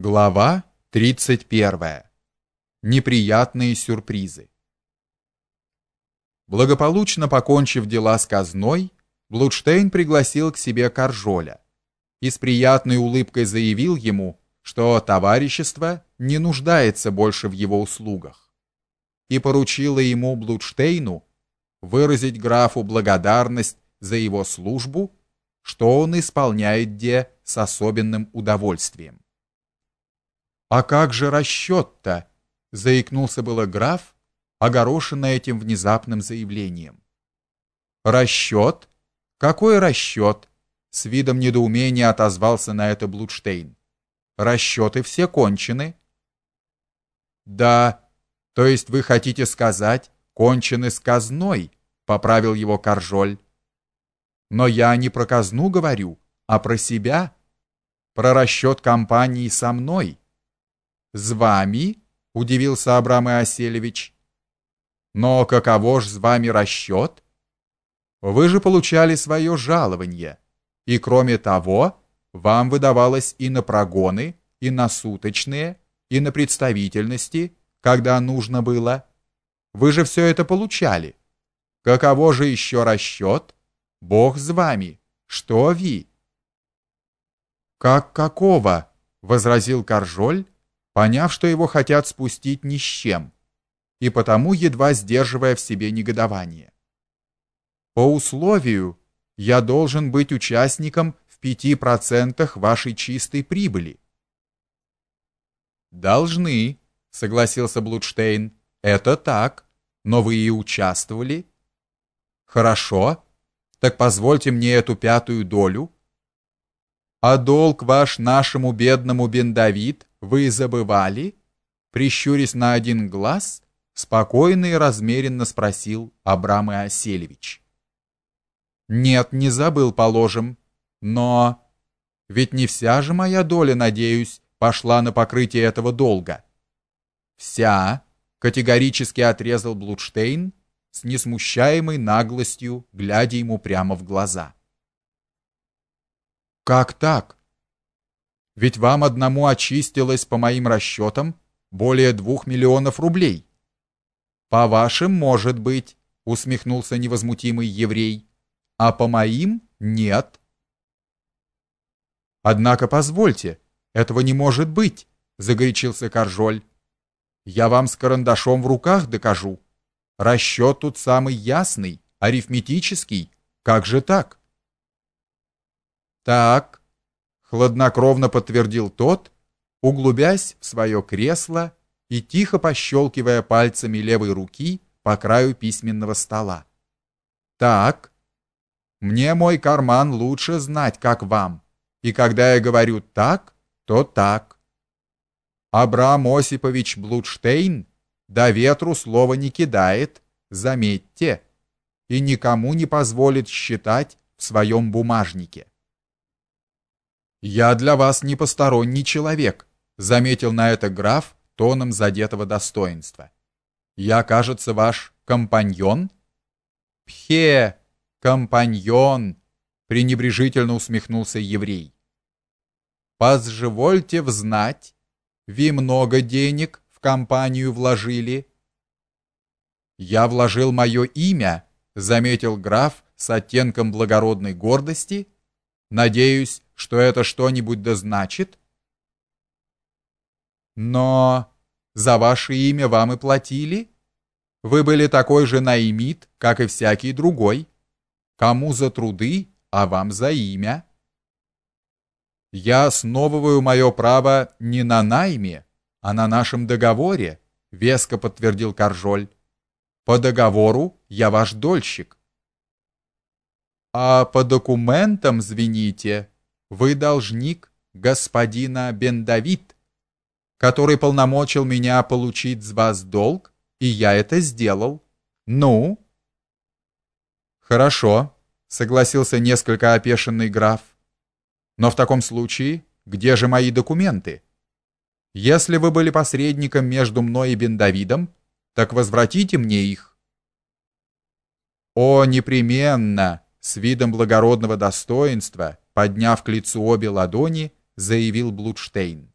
Глава 31. Неприятные сюрпризы. Благополучно покончив дела с казной, Блудштейн пригласил к себе Каржоля и с приятной улыбкой заявил ему, что товарищество не нуждается больше в его услугах, и поручило ему Блудштейну выразить графу благодарность за его службу, что он исполняет де с особенным удовольствием. А как же расчет-то? заикнулся было граф, огорошенный этим внезапным заявлением. Расчет? Какой расчет? с видом недоумения отозвался на это Блудштейн. Расчеты все кончены. Да, то есть вы хотите сказать, кончены с казной, поправил его Каржоль. Но я не про казну говорю, а про себя, про расчет компании со мной. С вами? удивился Абрам Иоселевич. Но каково ж с вами расчет? Вы же получали свое жалование, и кроме того, вам выдавалось и на прогоны, и на суточные, и на представительности, когда нужно было. Вы же все это получали. Каково же еще расчет? Бог с вами. Что ви? Как какого? возразил Каржоль поняв, что его хотят спустить ни с чем, и потому едва сдерживая в себе негодование. По условию я должен быть участником в пяти процентах вашей чистой прибыли. Должны, согласился Блудштейн. Это так, но вы и участвовали. Хорошо. Так позвольте мне эту пятую долю. А долг ваш нашему бедному Бендавид вы забывали? Прищурясь на один глаз, спокойно и размеренно спросил Абрам Иоселевич. Нет, не забыл, положим, но ведь не вся же моя доля, надеюсь, пошла на покрытие этого долга. Вся, категорически отрезал Блудштейн с несмущаемой наглостью, глядя ему прямо в глаза. Как так? Ведь вам одному очистилось по моим расчетам более двух миллионов рублей. По вашим, может быть, усмехнулся невозмутимый еврей, а по моим нет. Однако позвольте, этого не может быть, загорячился Каржоль. Я вам с карандашом в руках докажу. Расчет тут самый ясный, арифметический. Как же так? Так, хладнокровно подтвердил тот, углубясь в свое кресло и тихо пощелкивая пальцами левой руки по краю письменного стола. Так. Мне мой карман лучше знать, как вам. И когда я говорю так, то так. Абрам Осипович Блудштейн до ветру слова не кидает, заметьте, и никому не позволит считать в своем бумажнике. Я для вас не посторонний человек, заметил на это граф тоном задетого достоинства. Я, кажется, ваш компаньон? Пхе, компаньон, пренебрежительно усмехнулся еврей. Позвольте взнать, вы много денег в компанию вложили. Я вложил мое имя, заметил граф с оттенком благородной гордости. Надеюсь, что это что-нибудь да значит? Но за ваше имя вам и платили? Вы были такой же наимит, как и всякий другой. Кому за труды, а вам за имя. Я основываю мое право не на найме, а на нашем договоре, веско подтвердил Каржоль. По договору я ваш дольщик. А по документам, звените, вы должник господина Бендавид, который полномочил меня получить с вас долг, и я это сделал. Ну? Хорошо, согласился несколько опешенный граф. Но в таком случае, где же мои документы? Если вы были посредником между мной и Бендавидом, так возвратите мне их. О, непременно, с видом благородного достоинства подняв к лицу обе ладони, заявил Блудштейн.